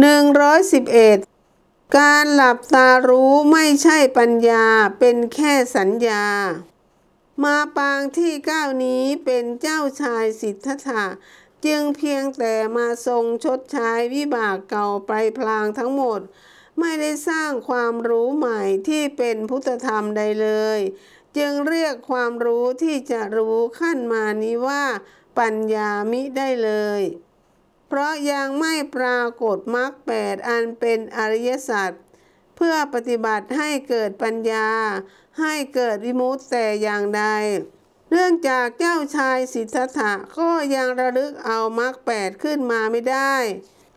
111 การหลับตารู้ไม่ใช่ปัญญาเป็นแค่สัญญา มาปางที่เก้านี้เป็นเจ้าชายสิทธัตถะจึงเพียงแต่มาทรงชดใช้วิบากเก่าไปพลางทั้งหมด ไม่ได้สร้างความรู้ใหม่ที่เป็นพุทธธรรมใดเลย จึงเรียกความรู้ที่จะรู้ขั้นมานี้ว่า ปัญญามิได้เลย เพราะยังไม่ปรากฏมรรคแปดอันเป็นอริยสัจเพื่อปฏิบัติให้เกิดปัญญา ให้เกิดวิมุตติแต่อย่างใดเนื่องจากเจ้าชายสิทธัตถะก็ยังระลึกเอามรรคแปดขึ้นมาไม่ได้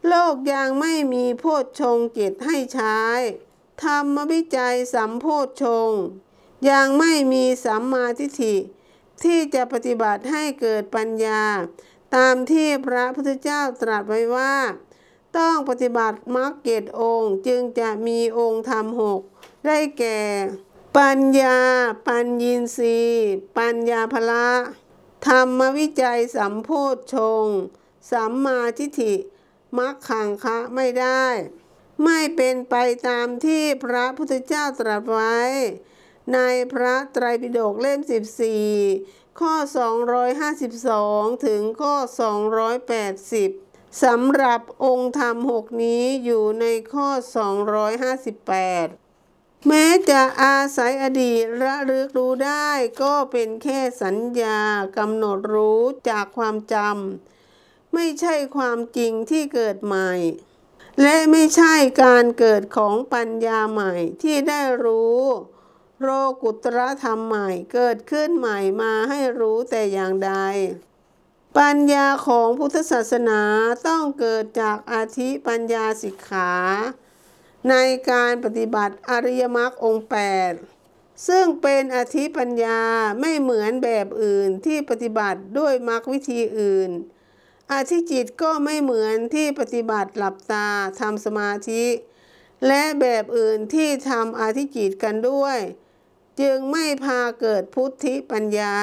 โลกยังไม่มีโพชฌงเจ็ดให้ใช้ ธรรมวิจัยสัมโพชฌงยังไม่มีสัมมาทิฏฐิที่จะปฏิบัติให้เกิดปัญญา ตามที่พระพุทธเจ้าตรัสไว้ว่า ต้องปฏิบัติมรรคเกตองค์จึงจะมีองค์ธรรมหกได้แก่ ปัญญา ปัญญีสีปัญญาภละธรรมวิจัยสัมโพธชง สัมมาทิฏฐิมักขังคะไม่ได้ ไม่เป็นไปตามที่พระพุทธเจ้าตรัสไว้ ในพระไตรปิฎกเล่ม 14 ข้อ 252 ถึงข้อ 280 สำหรับองค์ธรรมหกนี้อยู่ในข้อ 258แม้จะอาศัยอดีตระลึกรู้ได้ก็เป็นแค่สัญญากำหนดรู้จากความจำไม่ใช่ความจริงที่เกิดใหม่ และไม่ใช่การเกิดของปัญญาใหม่ที่ได้รู้ โรกุตรธรรมใหม่เกิดขึ้นใหม่มาให้รู้แต่อย่างใด ปัญญาของพุทธศาสนาต้องเกิดจากอาธิปัญญาสิกขา ในการปฏิบัติอริยมรรคองค์แปดซึ่งเป็นอธิปัญญาไม่เหมือนแบบอื่นที่ปฏิบัติด้วยมรรควิธีอื่น อธิจิตก็ไม่เหมือนที่ปฏิบัติหลับตาทำสมาธิ และแบบอื่นที่ทำอธิจิตกันด้วย จึงไม่พาเกิดพุทธิปัญญา